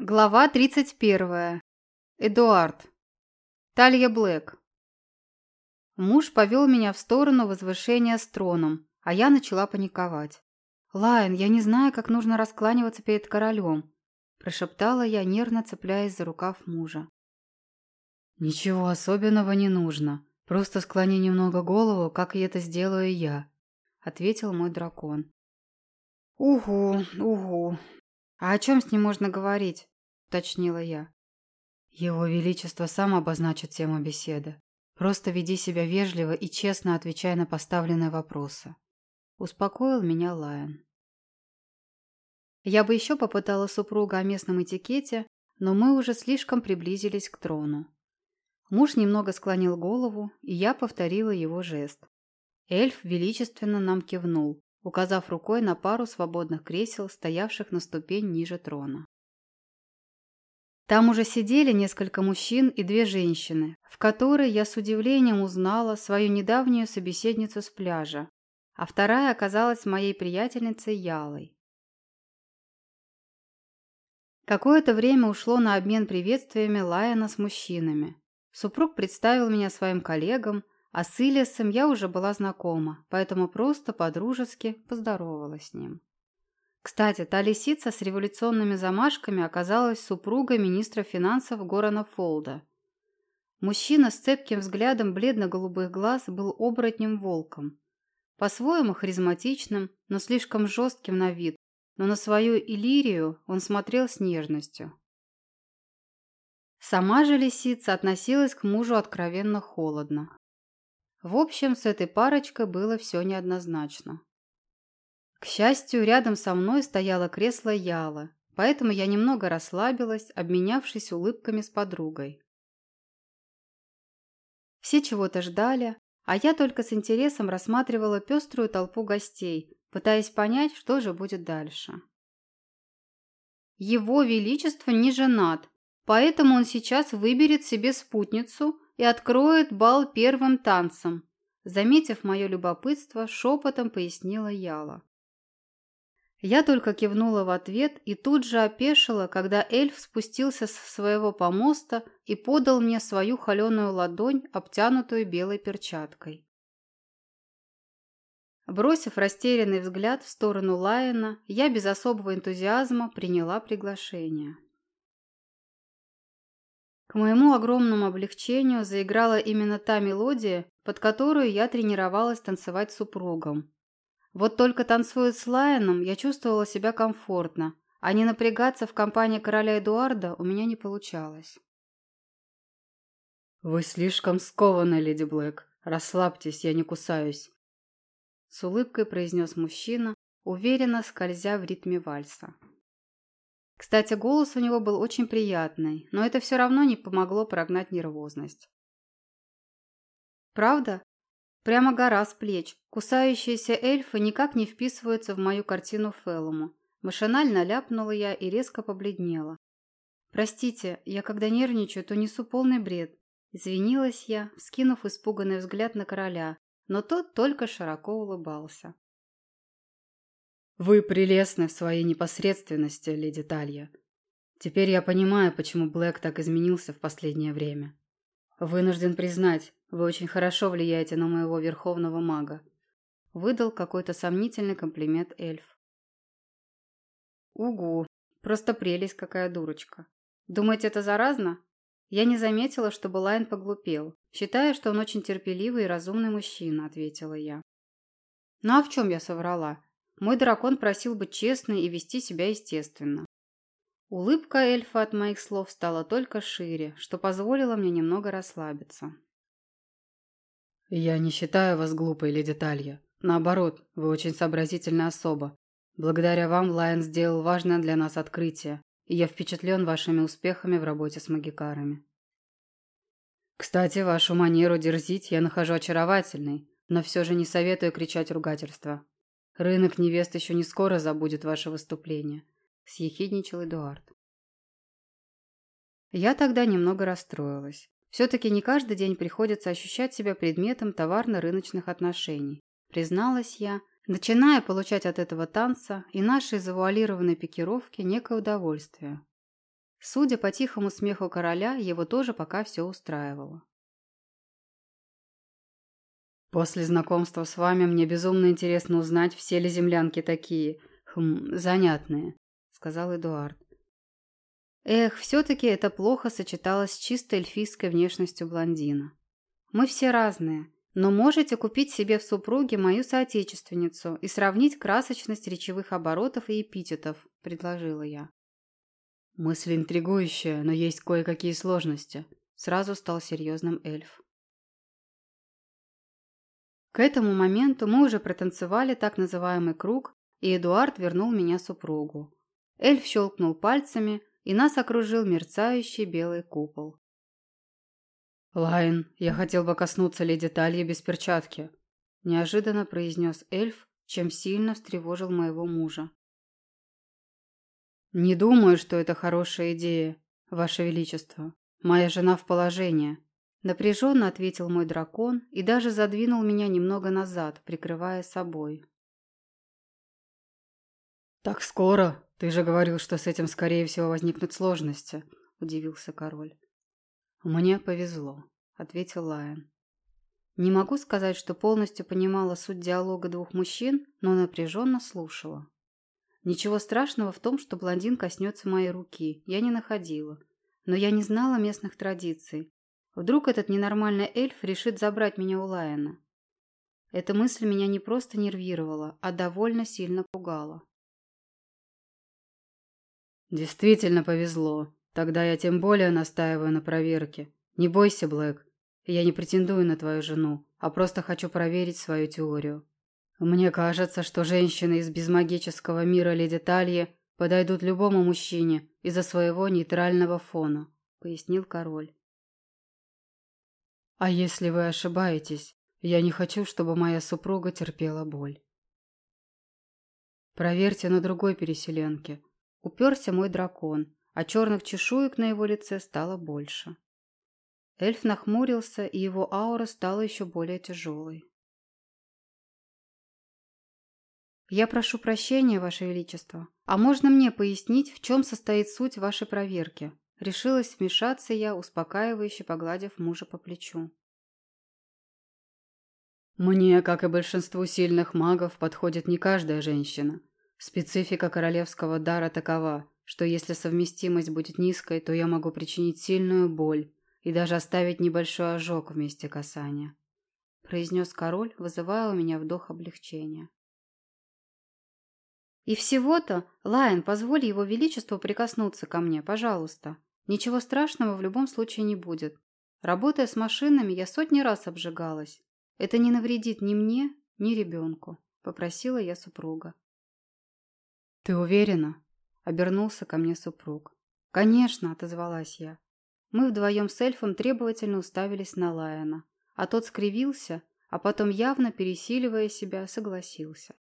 Глава 31. Эдуард. Талья Блэк. Муж повел меня в сторону возвышения с троном, а я начала паниковать. «Лайон, я не знаю, как нужно раскланиваться перед королем», прошептала я, нервно цепляясь за рукав мужа. «Ничего особенного не нужно. Просто склони немного голову, как и это сделаю я», ответил мой дракон. «Угу, угу», «А о чем с ним можно говорить?» – уточнила я. «Его Величество сам обозначит тему беседы. Просто веди себя вежливо и честно отвечай на поставленные вопросы». Успокоил меня Лайон. Я бы еще попытала супруга о местном этикете, но мы уже слишком приблизились к трону. Муж немного склонил голову, и я повторила его жест. Эльф величественно нам кивнул, указав рукой на пару свободных кресел, стоявших на ступень ниже трона. Там уже сидели несколько мужчин и две женщины, в которой я с удивлением узнала свою недавнюю собеседницу с пляжа, а вторая оказалась моей приятельницей Ялой. Какое-то время ушло на обмен приветствиями Лайона с мужчинами. Супруг представил меня своим коллегам, а с Ильясом я уже была знакома, поэтому просто по-дружески поздоровалась с ним. Кстати, та лисица с революционными замашками оказалась супругой министра финансов Горана Фолда. Мужчина с цепким взглядом бледно-голубых глаз был оборотнем-волком. По-своему харизматичным, но слишком жестким на вид, но на свою Иллирию он смотрел с нежностью. Сама же лисица относилась к мужу откровенно холодно. В общем, с этой парочкой было все неоднозначно. К счастью, рядом со мной стояло кресло Яла, поэтому я немного расслабилась, обменявшись улыбками с подругой. Все чего-то ждали, а я только с интересом рассматривала пеструю толпу гостей, пытаясь понять, что же будет дальше. Его Величество не женат, поэтому он сейчас выберет себе спутницу и откроет бал первым танцем. Заметив мое любопытство, шепотом пояснила Яла. Я только кивнула в ответ и тут же опешила, когда эльф спустился с своего помоста и подал мне свою холеную ладонь, обтянутую белой перчаткой. Бросив растерянный взгляд в сторону Лайена, я без особого энтузиазма приняла приглашение. К моему огромному облегчению заиграла именно та мелодия, под которую я тренировалась танцевать с супругом. Вот только танцуя с Лайоном, я чувствовала себя комфортно, а не напрягаться в компании короля Эдуарда у меня не получалось. «Вы слишком скованы, леди Блэк. Расслабьтесь, я не кусаюсь», — с улыбкой произнес мужчина, уверенно скользя в ритме вальса. Кстати, голос у него был очень приятный, но это все равно не помогло прогнать нервозность. Правда? Прямо гора с плеч. Кусающиеся эльфы никак не вписываются в мою картину Феллуму. Машинально ляпнула я и резко побледнела. «Простите, я когда нервничаю, то несу полный бред». Извинилась я, скинув испуганный взгляд на короля, но тот только широко улыбался. «Вы прелестны в своей непосредственности, леди Талья. Теперь я понимаю, почему Блэк так изменился в последнее время. Вынужден признать, вы очень хорошо влияете на моего верховного мага». Выдал какой-то сомнительный комплимент эльф. «Угу, просто прелесть какая дурочка. Думаете, это заразно?» «Я не заметила, чтобы Лайн поглупел. Считаю, что он очень терпеливый и разумный мужчина», — ответила я. «Ну а в чем я соврала? Мой дракон просил быть честной и вести себя естественно. Улыбка эльфа от моих слов стала только шире, что позволило мне немного расслабиться. «Я не считаю вас глупой, леди Талья. Наоборот, вы очень сообразительная особа. Благодаря вам Лайон сделал важное для нас открытие, и я впечатлен вашими успехами в работе с магикарами. Кстати, вашу манеру дерзить я нахожу очаровательной, но все же не советую кричать ругательства. Рынок невест еще не скоро забудет ваше выступление», – съехидничал Эдуард. Я тогда немного расстроилась. Все-таки не каждый день приходится ощущать себя предметом товарно-рыночных отношений. Призналась я, начиная получать от этого танца и нашей завуалированной пикировки некое удовольствие. Судя по тихому смеху короля, его тоже пока все устраивало. «После знакомства с вами мне безумно интересно узнать, все ли землянки такие, хм, занятные», — сказал Эдуард. Эх, все-таки это плохо сочеталось с чисто эльфийской внешностью блондина. Мы все разные, но можете купить себе в супруге мою соотечественницу и сравнить красочность речевых оборотов и эпитетов, предложила я. Мысль интригующая, но есть кое-какие сложности. Сразу стал серьезным эльф. К этому моменту мы уже протанцевали так называемый круг, и Эдуард вернул меня супругу. Эльф щелкнул пальцами, и нас окружил мерцающий белый купол. «Лайн, я хотел бы коснуться леди Тальи без перчатки», – неожиданно произнес эльф, чем сильно встревожил моего мужа. «Не думаю, что это хорошая идея, Ваше Величество. Моя жена в положении», – напряженно ответил мой дракон и даже задвинул меня немного назад, прикрывая собой. «Так скоро?» «Ты же говорил, что с этим, скорее всего, возникнут сложности», – удивился король. «Мне повезло», – ответил Лайон. Не могу сказать, что полностью понимала суть диалога двух мужчин, но напряженно слушала. Ничего страшного в том, что блондин коснется моей руки, я не находила. Но я не знала местных традиций. Вдруг этот ненормальный эльф решит забрать меня у Лайена. Эта мысль меня не просто нервировала, а довольно сильно пугала. Действительно повезло. Тогда я тем более настаиваю на проверке. Не бойся, Блэк. Я не претендую на твою жену, а просто хочу проверить свою теорию. Мне кажется, что женщины из безмагического мира Леди Тальи подойдут любому мужчине из-за своего нейтрального фона, пояснил король. А если вы ошибаетесь, я не хочу, чтобы моя супруга терпела боль. Проверьте на другой переселенке. Уперся мой дракон, а черных чешуек на его лице стало больше. Эльф нахмурился, и его аура стала еще более тяжелой. «Я прошу прощения, Ваше Величество. А можно мне пояснить, в чем состоит суть вашей проверки?» Решилась вмешаться я, успокаивающе погладив мужа по плечу. «Мне, как и большинству сильных магов, подходит не каждая женщина. Специфика королевского дара такова, что если совместимость будет низкой, то я могу причинить сильную боль и даже оставить небольшой ожог в месте касания», – произнес король, вызывая у меня вдох облегчения. «И всего-то, Лайн, позволь его величеству прикоснуться ко мне, пожалуйста. Ничего страшного в любом случае не будет. Работая с машинами, я сотни раз обжигалась. Это не навредит ни мне, ни ребенку», – попросила я супруга. «Ты уверена?» – обернулся ко мне супруг. «Конечно», – отозвалась я. Мы вдвоем с эльфом требовательно уставились на Лайона, а тот скривился, а потом, явно пересиливая себя, согласился.